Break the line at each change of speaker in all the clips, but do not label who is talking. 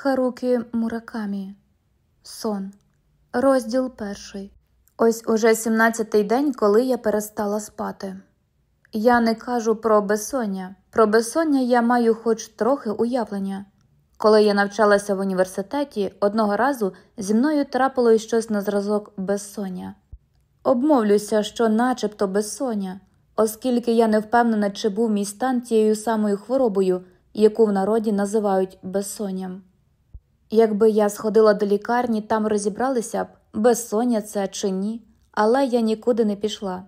Харукі Муракамі. Сон. Розділ перший. Ось уже сімнадцятий день, коли я перестала спати. Я не кажу про безсоння. Про безсоння я маю хоч трохи уявлення. Коли я навчалася в університеті, одного разу зі мною трапило щось на зразок безсоння. Обмовлюся, що начебто безсоння, оскільки я не впевнена, чи був мій стан тією самою хворобою, яку в народі називають безсонням. Якби я сходила до лікарні, там розібралися б, безсоння це чи ні, але я нікуди не пішла.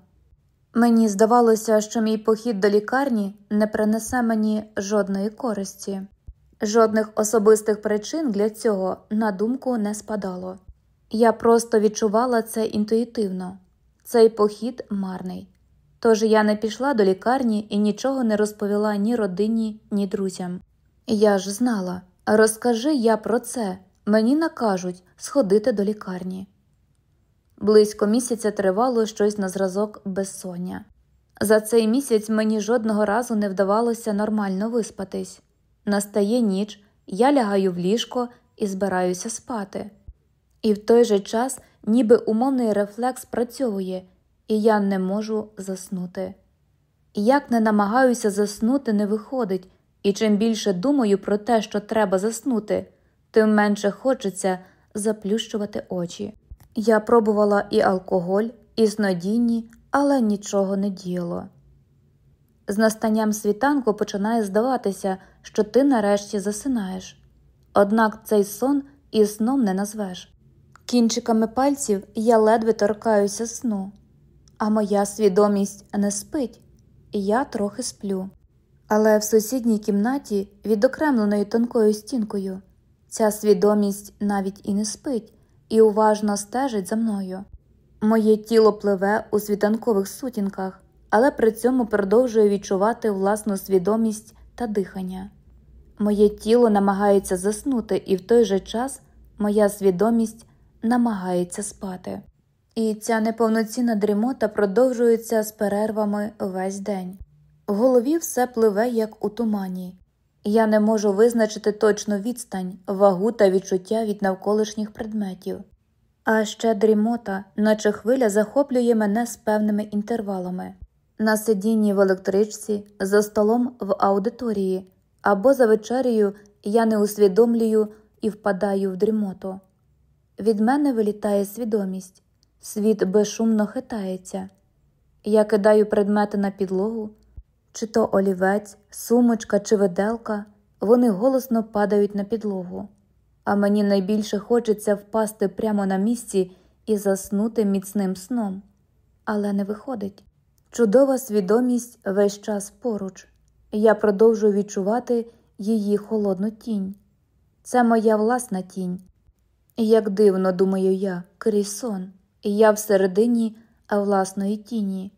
Мені здавалося, що мій похід до лікарні не принесе мені жодної користі, жодних особистих причин для цього на думку не спадало. Я просто відчувала це інтуїтивно цей похід марний. Тож я не пішла до лікарні і нічого не розповіла ні родині, ні друзям. Я ж знала. Розкажи я про це, мені накажуть сходити до лікарні. Близько місяця тривало щось на зразок безсоння. За цей місяць мені жодного разу не вдавалося нормально виспатись. Настає ніч, я лягаю в ліжко і збираюся спати. І в той же час, ніби умовний рефлекс працьовує, і я не можу заснути. Як не намагаюся заснути, не виходить. І чим більше думаю про те, що треба заснути, тим менше хочеться заплющувати очі. Я пробувала і алкоголь, і снодінні, але нічого не діяло. З настанням світанку починає здаватися, що ти нарешті засинаєш, однак цей сон і сном не назвеш. Кінчиками пальців я ледве торкаюся сну, а моя свідомість не спить, і я трохи сплю. Але в сусідній кімнаті, відокремленої тонкою стінкою, ця свідомість навіть і не спить, і уважно стежить за мною. Моє тіло пливе у світанкових сутінках, але при цьому продовжує відчувати власну свідомість та дихання. Моє тіло намагається заснути, і в той же час моя свідомість намагається спати. І ця неповноцінна дрімота продовжується з перервами весь день. В голові все пливе, як у тумані, я не можу визначити точну відстань, вагу та відчуття від навколишніх предметів. А ще дрімота, наче хвиля, захоплює мене з певними інтервалами на сидінні в електричці, за столом в аудиторії або за вечерею я не усвідомлюю і впадаю в дрімоту. Від мене вилітає свідомість, світ безшумно хитається. Я кидаю предмети на підлогу чи то олівець, сумочка чи виделка, вони голосно падають на підлогу, а мені найбільше хочеться впасти прямо на місці і заснути міцним сном, але не виходить. Чудова свідомість весь час поруч, я продовжую відчувати її холодну тінь. Це моя власна тінь. Як дивно, думаю я, крізь сон, я всередині власної тіні.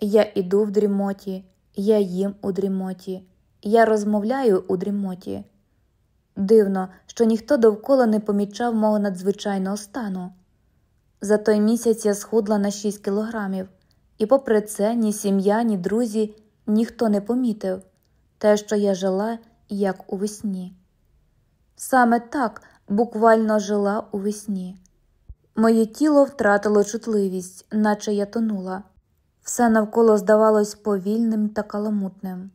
Я іду в дрімоті, я їм у дрімоті, я розмовляю у дрімоті. Дивно, що ніхто довкола не помічав мого надзвичайного стану. За той місяць я схудла на 6 кілограмів, і, попри це, ні сім'я, ні друзі ніхто не помітив те, що я жила, як у весні. Саме так буквально жила у весні. Моє тіло втратило чутливість, наче я тонула. Все навколо здавалось повільним та каламутним.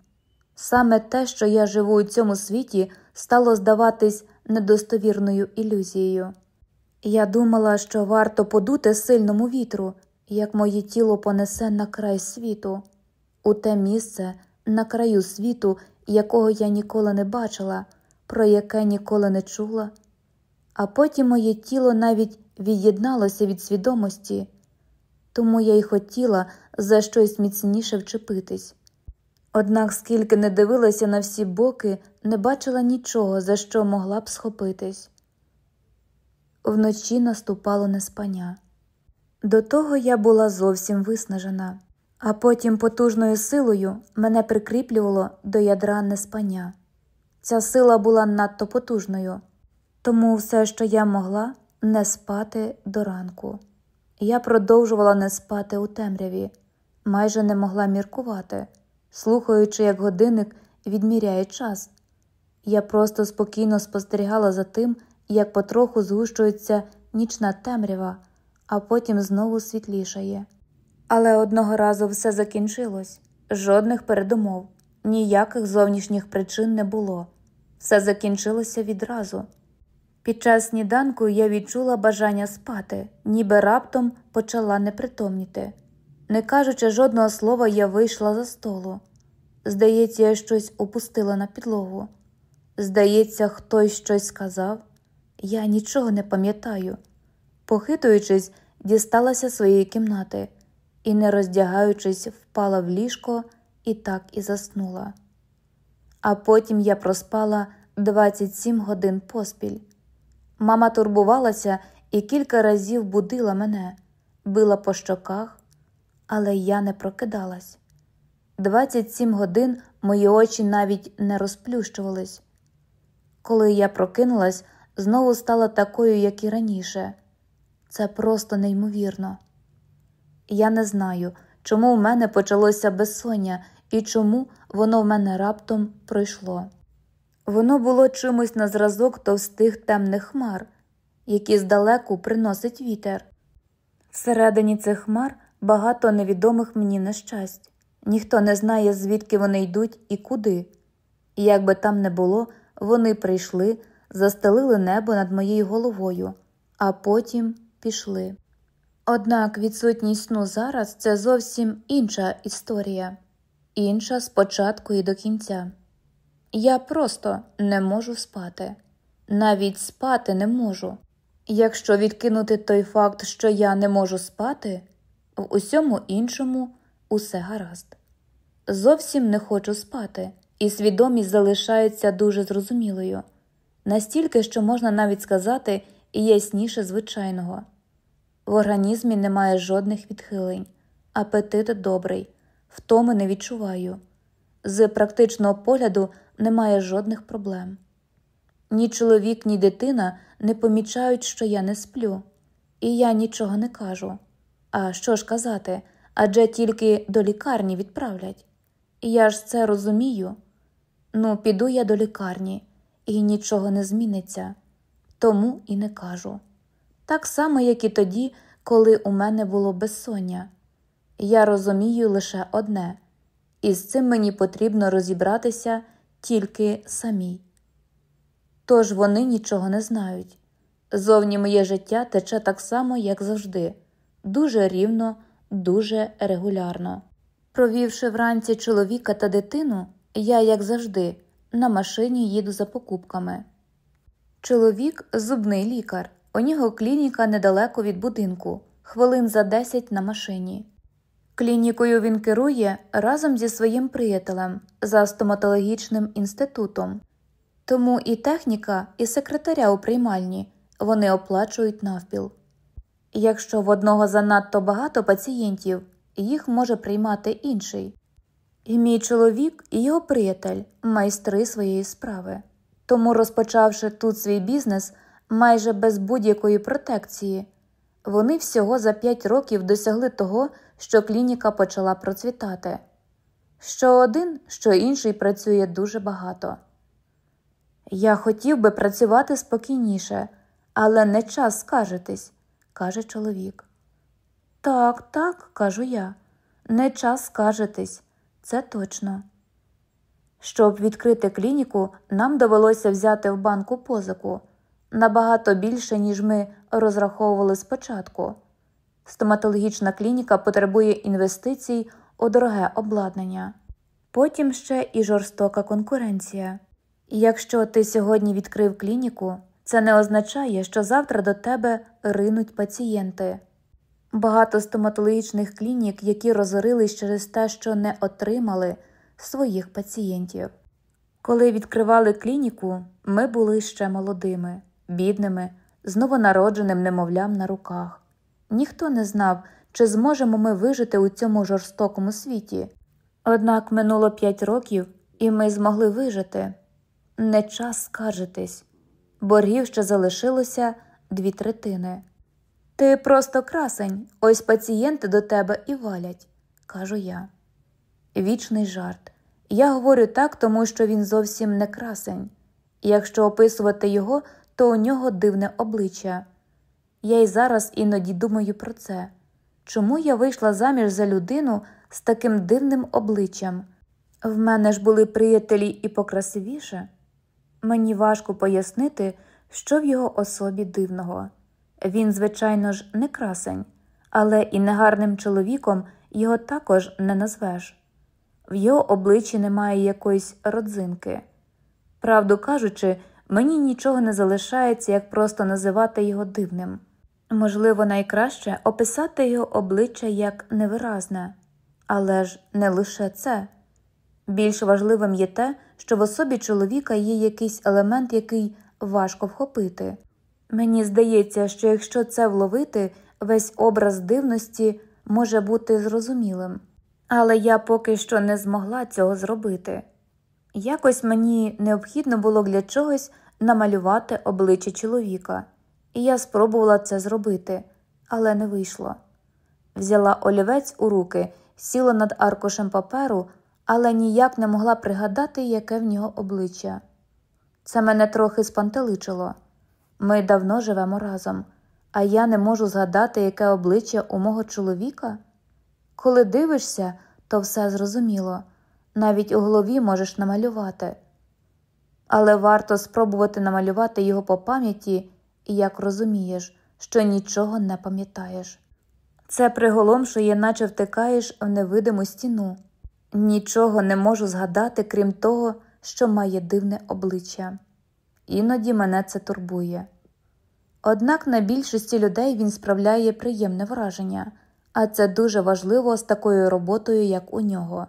Саме те, що я живу у цьому світі, стало здаватись недостовірною ілюзією. Я думала, що варто подути сильному вітру, як моє тіло понесе на край світу, у те місце, на краю світу, якого я ніколи не бачила, про яке ніколи не чула, а потім моє тіло навіть від'єдналося від свідомості тому я й хотіла за щось міцніше вчепитись. Однак, скільки не дивилася на всі боки, не бачила нічого, за що могла б схопитись. Вночі наступало неспання. До того я була зовсім виснажена, а потім потужною силою мене прикріплювало до ядра неспання. Ця сила була надто потужною, тому все, що я могла, не спати до ранку. Я продовжувала не спати у темряві, майже не могла міркувати, слухаючи, як годинник відміряє час. Я просто спокійно спостерігала за тим, як потроху згущується нічна темрява, а потім знову світлішає. Але одного разу все закінчилось жодних передумов, ніяких зовнішніх причин не було. Все закінчилося відразу. Під час сніданку я відчула бажання спати, ніби раптом почала непритомніти. Не кажучи жодного слова, я вийшла за столу. Здається, я щось опустила на підлогу. Здається, хтось щось сказав. Я нічого не пам'ятаю. Похитуючись, дісталася своєї кімнати і, не роздягаючись, впала в ліжко і так і заснула. А потім я проспала 27 годин поспіль. Мама турбувалася і кілька разів будила мене, била по щоках, але я не прокидалась. 27 годин мої очі навіть не розплющувались. Коли я прокинулась, знову стала такою, як і раніше. Це просто неймовірно. Я не знаю, чому в мене почалося безсоння і чому воно в мене раптом пройшло. Воно було чимось на зразок товстих темних хмар, які здалеку приносить вітер. Всередині цих хмар багато невідомих мені нещасть, ніхто не знає, звідки вони йдуть і куди. І як би там не було, вони прийшли, застелили небо над моєю головою, а потім пішли. Однак відсутність сну зараз це зовсім інша історія, інша спочатку і до кінця. Я просто не можу спати, навіть спати не можу. Якщо відкинути той факт, що я не можу спати, в усьому іншому усе гаразд. Зовсім не хочу спати, і свідомість залишається дуже зрозумілою, настільки, що можна навіть сказати, і ясніше звичайного. В організмі немає жодних відхилень, апетит добрий, втоми не відчуваю. З практичного погляду немає жодних проблем. Ні чоловік, ні дитина не помічають, що я не сплю, і я нічого не кажу. А що ж казати? Адже тільки до лікарні відправлять. Я ж це розумію. Ну, піду я до лікарні, і нічого не зміниться, тому і не кажу. Так само, як і тоді, коли у мене було безсоння. Я розумію лише одне, і з цим мені потрібно розібратися тільки самій. Тож вони нічого не знають. Зовні моє життя тече так само, як завжди, дуже рівно, дуже регулярно. Провівши вранці чоловіка та дитину, я, як завжди, на машині їду за покупками. Чоловік зубний лікар, у нього клініка недалеко від будинку, хвилин за 10 на машині. Клінікою він керує разом зі своїм приятелем за стоматологічним інститутом, тому і техніка, і секретаря у приймальні вони оплачують навпіл. Якщо в одного занадто багато пацієнтів, їх може приймати інший. І мій чоловік і його приятель майстри своєї справи. Тому, розпочавши тут свій бізнес майже без будь-якої протекції, вони всього за п'ять років досягли того, що клініка почала процвітати. Що один, що інший працює дуже багато. Я хотів би працювати спокійніше, але не час скаржитись, каже чоловік. Так, так, кажу я, не час скаржитись, це точно. Щоб відкрити клініку, нам довелося взяти в банку позику набагато більше, ніж ми розраховували спочатку. Стоматологічна клініка потребує інвестицій у дороге обладнання, потім ще і жорстока конкуренція. Якщо ти сьогодні відкрив клініку, це не означає, що завтра до тебе ринуть пацієнти. Багато стоматологічних клінік, які розорились через те, що не отримали своїх пацієнтів. Коли відкривали клініку, ми були ще молодими, бідними, з новонародженим немовлям на руках. Ніхто не знав, чи зможемо ми вижити у цьому жорстокому світі. Однак минуло п'ять років, і ми змогли вижити. Не час скаржитись, боргів ще залишилося дві третини. Ти просто красень, ось пацієнти до тебе і валять, кажу я. Вічний жарт. Я говорю так, тому що він зовсім не красень. Якщо описувати його, то у нього дивне обличчя. Я й зараз іноді думаю про це чому я вийшла заміж за людину з таким дивним обличчям? В мене ж були приятелі і покрасивіше. Мені важко пояснити, що в його особі дивного. Він, звичайно ж, не красень, але і негарним чоловіком його також не назвеш. В його обличчі немає якоїсь родзинки. Правду кажучи, мені нічого не залишається, як просто називати його дивним. Можливо, найкраще описати його обличчя як невиразне, але ж не лише це. Більш важливим є те, що в особі чоловіка є якийсь елемент, який важко вхопити. Мені здається, що якщо це вловити, весь образ дивності може бути зрозумілим. Але я поки що не змогла цього зробити. Якось мені необхідно було для чогось намалювати обличчя чоловіка, і я спробувала це зробити, але не вийшло. Взяла олівець у руки, сіла над аркушем паперу, але ніяк не могла пригадати, яке в нього обличчя. Це мене трохи спантеличило. Ми давно живемо разом, а я не можу згадати, яке обличчя у мого чоловіка. Коли дивишся, то все зрозуміло, навіть у голові можеш намалювати. Але варто спробувати намалювати його по пам'яті, як розумієш, що нічого не пам'ятаєш. Це приголомшує, наче втикаєш в невидиму стіну. Нічого не можу згадати, крім того, що має дивне обличчя. Іноді мене це турбує. Однак на більшості людей він справляє приємне враження, а це дуже важливо з такою роботою, як у нього.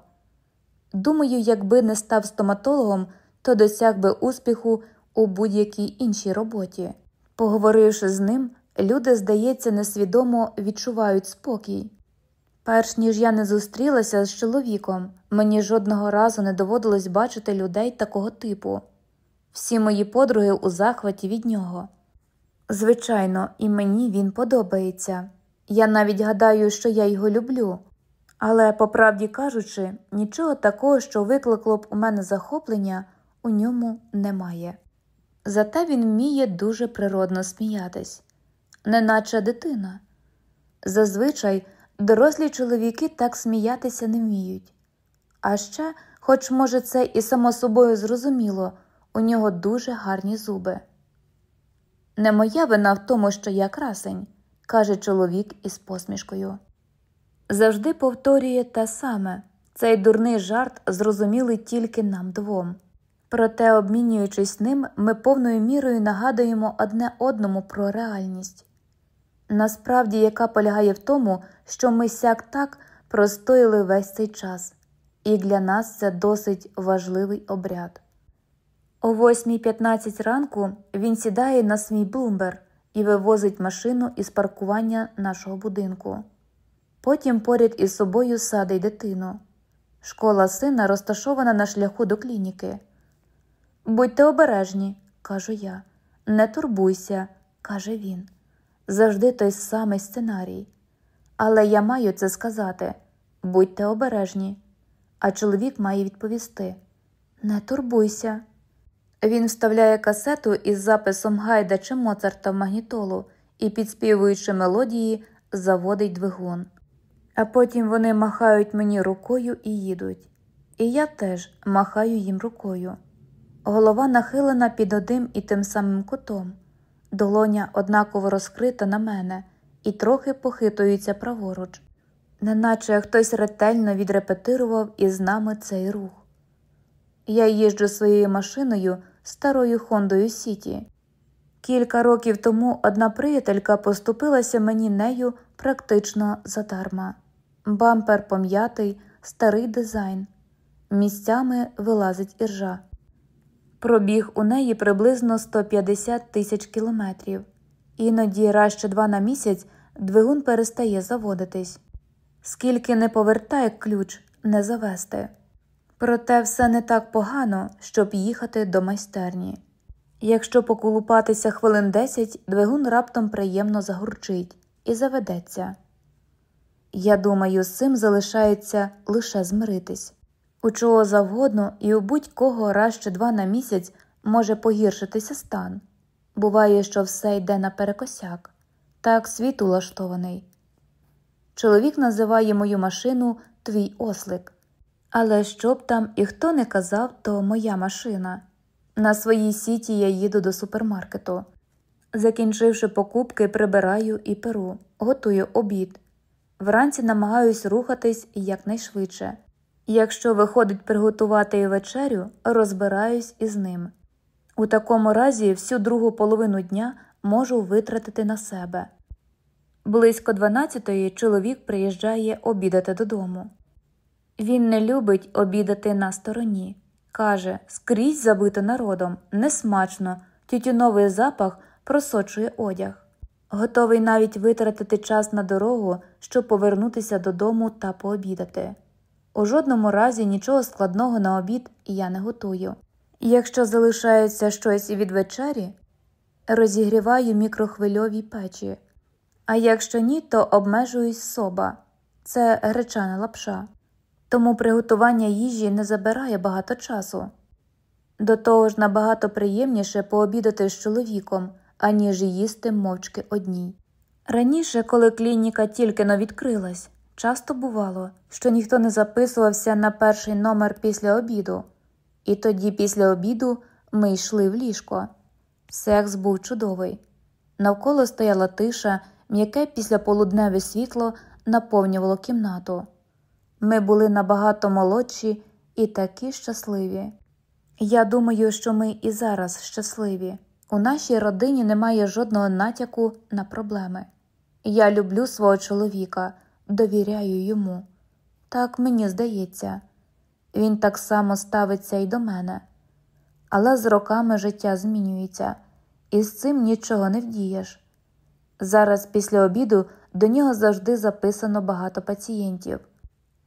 Думаю, якби не став стоматологом, то досяг би успіху у будь-якій іншій роботі. Поговоривши з ним, люди, здається, несвідомо відчувають спокій. Перш ніж я не зустрілася з чоловіком, мені жодного разу не доводилось бачити людей такого типу. Всі мої подруги у захваті від нього. Звичайно, і мені він подобається. Я навіть гадаю, що я його люблю. Але, по правді кажучи, нічого такого, що викликло б у мене захоплення, у ньому немає. Зате він вміє дуже природно сміятись, неначе дитина. Зазвичай дорослі чоловіки так сміятися не вміють. А ще, хоч, може, це і само собою зрозуміло, у нього дуже гарні зуби. Не моя вина в тому, що я красень, каже чоловік із посмішкою. Завжди повторює те саме цей дурний жарт зрозумілий тільки нам двом. Проте, обмінюючись ним, ми повною мірою нагадуємо одне одному про реальність. Насправді, яка полягає в тому, що ми сяк так простоїли весь цей час, і для нас це досить важливий обряд. О 8.15 ранку він сідає на свій блумбер і вивозить машину із паркування нашого будинку. Потім поряд із собою садить дитину. Школа сина розташована на шляху до клініки. Будьте обережні, кажу я. Не турбуйся, каже він. Завжди той самий сценарій. Але я маю це сказати будьте обережні. А чоловік має відповісти Не турбуйся. Він вставляє касету із записом Гайда чи Моцарта в магнітолу і, підспівуючи мелодії, заводить двигун. А потім вони махають мені рукою і їдуть. І я теж махаю їм рукою. Голова нахилена під одним і тим самим кутом, долоня однаково розкрита на мене і трохи похитується праворуч, неначе хтось ретельно відрепетирував із нами цей рух. Я їжджу своєю машиною старою Хондою Сіті. Кілька років тому одна приятелька поступилася мені нею практично задарма. Бампер пом'ятий, старий дизайн, місцями вилазить іржа. Пробіг у неї приблизно 150 тисяч кілометрів, іноді раз чи два на місяць двигун перестає заводитись. Скільки не повертає ключ, не завести. Проте все не так погано, щоб їхати до майстерні. Якщо поколупатися хвилин десять, двигун раптом приємно загурчить і заведеться. Я думаю, з цим залишається лише змиритись. У чого завгодно і у будь-кого раз чи два на місяць може погіршитися стан. Буває, що все йде наперекосяк. Так світ улаштований. Чоловік називає мою машину твій ослик. Але що б там і хто не казав, то моя машина. На своїй сіті я їду до супермаркету. Закінчивши покупки, прибираю і перу, готую обід. Вранці намагаюсь рухатись якнайшвидше. Якщо виходить приготувати і вечерю, розбираюсь із ним. У такому разі всю другу половину дня можу витратити на себе. Близько 12-ї чоловік приїжджає обідати додому. Він не любить обідати на стороні. Каже, скрізь забито народом, несмачно, тютюновий запах просочує одяг. Готовий навіть витратити час на дорогу, щоб повернутися додому та пообідати. У жодному разі нічого складного на обід я не готую. Якщо залишається щось від вечері, розігріваю мікрохвильові печі, а якщо ні, то обмежуюсь соба це гречана лапша. Тому приготування їжі не забирає багато часу. До того ж, набагато приємніше пообідати з чоловіком, аніж їсти мовчки одній. Раніше, коли клініка тільки но відкрилась, часто бувало, що ніхто не записувався на перший номер після обіду, і тоді, після обіду, ми йшли в ліжко. Секс був чудовий. Навколо стояла тиша, м'яке післяполудневе світло наповнювало кімнату. Ми були набагато молодші і такі щасливі. Я думаю, що ми і зараз щасливі. У нашій родині немає жодного натяку на проблеми. Я люблю свого чоловіка, довіряю йому. Так мені здається, він так само ставиться і до мене. Але з роками життя змінюється, і з цим нічого не вдієш. Зараз, після обіду, до нього завжди записано багато пацієнтів.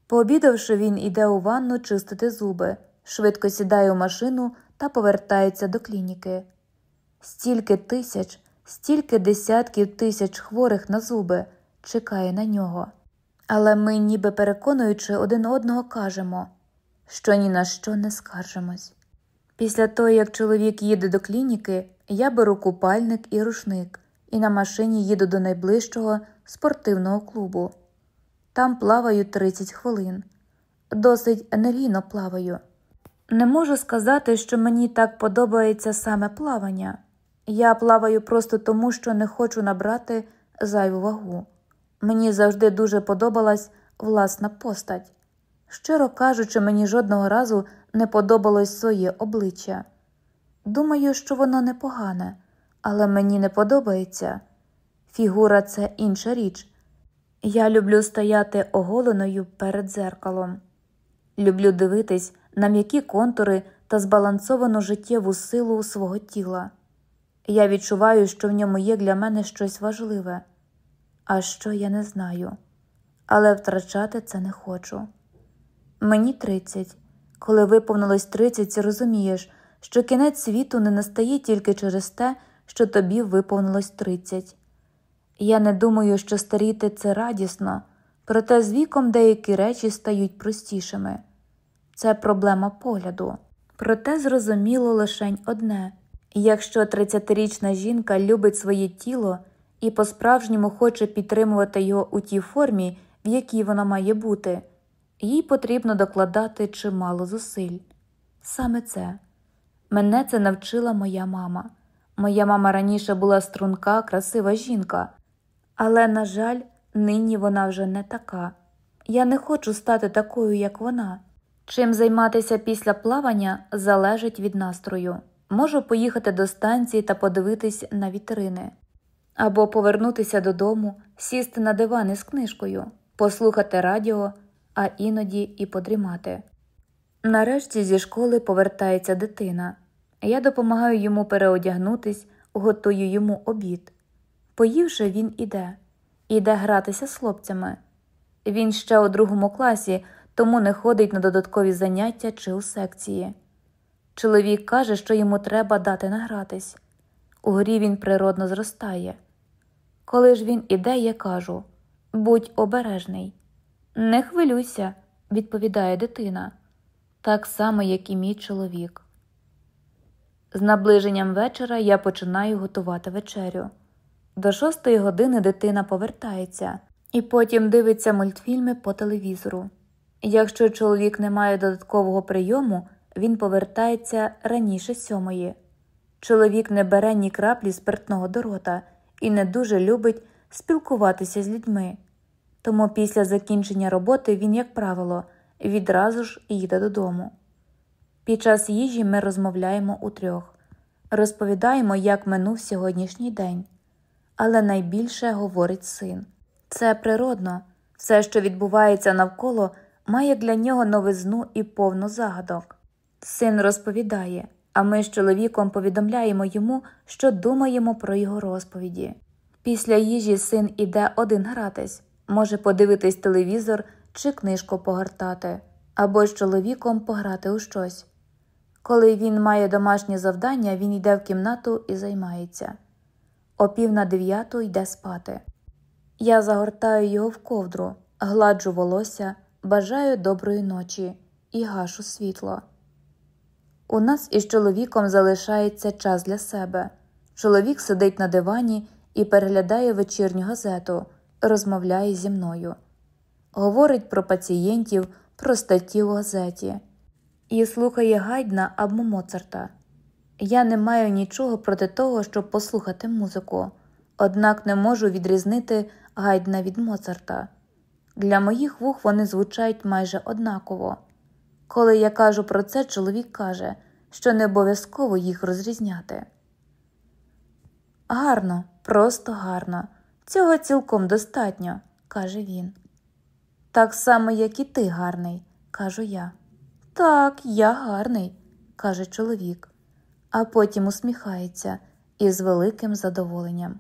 Пообідавши, він іде у ванну чистити зуби, швидко сідає у машину та повертається до клініки. Стільки тисяч, стільки десятків тисяч хворих на зуби чекає на нього. Але ми, ніби переконуючи один одного, кажемо, що ні на що не скаржимось. Після того, як чоловік їде до клініки, я беру купальник і рушник і на машині їду до найближчого спортивного клубу. Там плаваю 30 хвилин, досить енергійно плаваю. Не можу сказати, що мені так подобається саме плавання. Я плаваю просто тому, що не хочу набрати зайву вагу. Мені завжди дуже подобалась власна постать. Щиро кажучи, мені жодного разу не подобалось своє обличчя. Думаю, що воно непогане, але мені не подобається. Фігура це інша річ. Я люблю стояти оголеною перед дзеркалом. Люблю дивитись на м'які контури та збалансовану життєву силу свого тіла. Я відчуваю, що в ньому є для мене щось важливе, а що я не знаю, але втрачати це не хочу. Мені 30. Коли виповнилось 30, розумієш, що кінець світу не настає тільки через те, що тобі виповнилось 30. Я не думаю, що старіти це радісно, проте з віком деякі речі стають простішими це проблема погляду. Проте зрозуміло лишень одне якщо 30-річна жінка любить своє тіло і по-справжньому хоче підтримувати його у тій формі, в якій вона має бути, їй потрібно докладати чимало зусиль. Саме це мене це навчила моя мама. Моя мама раніше була струнка, красива жінка. Але, на жаль, нині вона вже не така. Я не хочу стати такою, як вона. Чим займатися після плавання залежить від настрою. Можу поїхати до станції та подивитись на вітрини, або повернутися додому, сісти на диван із книжкою, послухати радіо, а іноді і подрімати. Нарешті зі школи повертається дитина. Я допомагаю йому переодягнутись, готую йому обід. Поївши, він іде, іде гратися з хлопцями. Він ще у другому класі, тому не ходить на додаткові заняття чи у секції. Чоловік каже, що йому треба дати награтись. У горі він природно зростає. Коли ж він іде, я кажу будь обережний. Не хвилюйся, відповідає дитина, так само, як і мій чоловік. З наближенням вечора я починаю готувати вечерю. До шостої години дитина повертається і потім дивиться мультфільми по телевізору. Якщо чоловік не має додаткового прийому, він повертається раніше сьомої. Чоловік не бере ні краплі спиртного до рота і не дуже любить спілкуватися з людьми. Тому після закінчення роботи він, як правило, відразу ж їде додому. Під час їжі ми розмовляємо утрьох, розповідаємо, як минув сьогоднішній день, але найбільше говорить син. Це природно, все, що відбувається навколо, має для нього новизну і повну загадок. Син розповідає, а ми з чоловіком повідомляємо йому, що думаємо про його розповіді. Після їжі син іде один гратись, може подивитись телевізор чи книжку погортати, або з чоловіком пограти у щось. Коли він має домашнє завдання, він йде в кімнату і займається. О пів на дев'яту йде спати. Я загортаю його в ковдру, гладжу волосся, бажаю доброї ночі і гашу світло. У нас із чоловіком залишається час для себе. Чоловік сидить на дивані і переглядає вечірню газету, розмовляє зі мною, говорить про пацієнтів, про статті у газеті і слухає Гайдна або Моцарта. Я не маю нічого проти того, щоб послухати музику, однак не можу відрізнити Гайдна від Моцарта. Для моїх вух вони звучать майже однаково. Коли я кажу про це, чоловік каже, що не обов'язково їх розрізняти. Гарно, просто гарно. Цього цілком достатньо, каже він. Так само, як і ти гарний, кажу я. Так, я гарний, каже чоловік, а потім усміхається із великим задоволенням.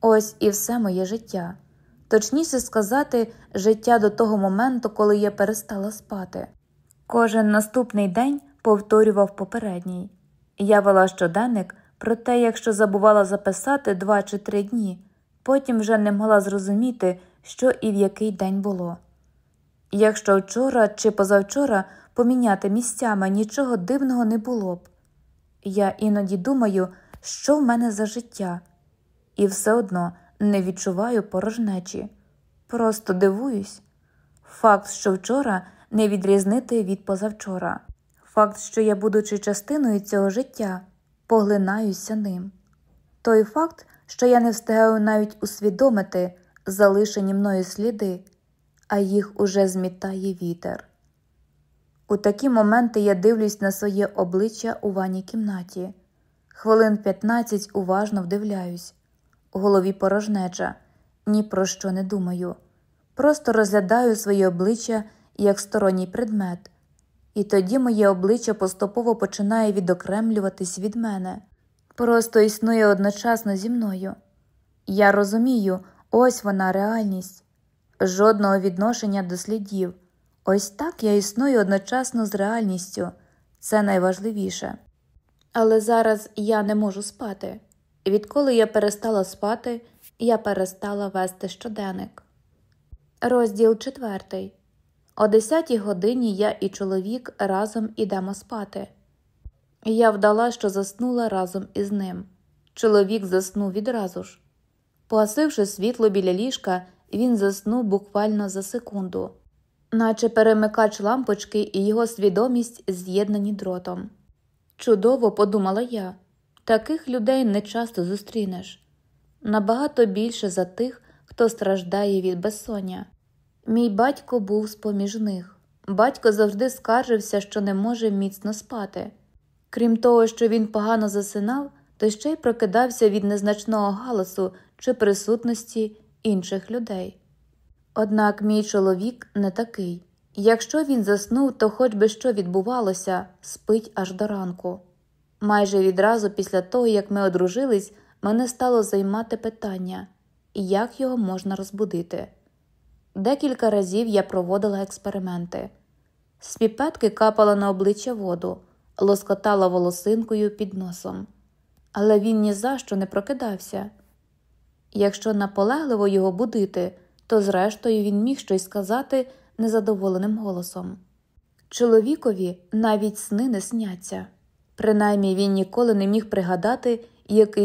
Ось і все моє життя. Точніше сказати, життя до того моменту, коли я перестала спати. Кожен наступний день повторював попередній. Я вела щоденник, проте, якщо забувала записати два чи три дні, потім вже не могла зрозуміти, що і в який день було. Якщо вчора чи позавчора поміняти місцями нічого дивного не було б. Я іноді думаю, що в мене за життя, і все одно не відчуваю порожнечі. Просто дивуюсь. Факт, що вчора не відрізнити від позавчора, факт, що я, будучи частиною цього життя, поглинаюся ним. Той факт, що я не встигаю навіть усвідомити залишені мною сліди, а їх уже змітає вітер. У такі моменти я дивлюсь на своє обличчя у ванній кімнаті. Хвилин 15 уважно вдивляюсь, у голові порожнеча, ні про що не думаю. Просто розглядаю своє обличчя як сторонній предмет, і тоді моє обличчя поступово починає відокремлюватись від мене, просто існує одночасно зі мною. Я розумію, ось вона реальність, жодного відношення до слідів. Ось так я існую одночасно з реальністю, це найважливіше. Але зараз я не можу спати. Відколи я перестала спати, я перестала вести щоденник. Розділ четвертий. О десятій годині я і чоловік разом ідемо спати. Я вдала, що заснула разом із ним. Чоловік заснув відразу ж. Погасивши світло біля ліжка, він заснув буквально за секунду наче перемикач лампочки і його свідомість з'єднані дротом. Чудово, подумала я, таких людей не часто зустрінеш набагато більше за тих, хто страждає від безсоння. Мій батько був з поміж них. Батько завжди скаржився, що не може міцно спати. Крім того, що він погано засинав, то ще й прокидався від незначного галасу чи присутності інших людей. Однак мій чоловік не такий. Якщо він заснув, то хоч би що відбувалося, спить аж до ранку. Майже відразу після того, як ми одружились, мене стало займати питання, як його можна розбудити. Декілька разів я проводила експерименти. З піпетки капала на обличчя воду, лоскотала волосинкою під носом, але він ні за що не прокидався. Якщо наполегливо його будити, то, зрештою, він міг щось сказати незадоволеним голосом. Чоловікові навіть сни не сняться. Принаймні він ніколи не міг пригадати, який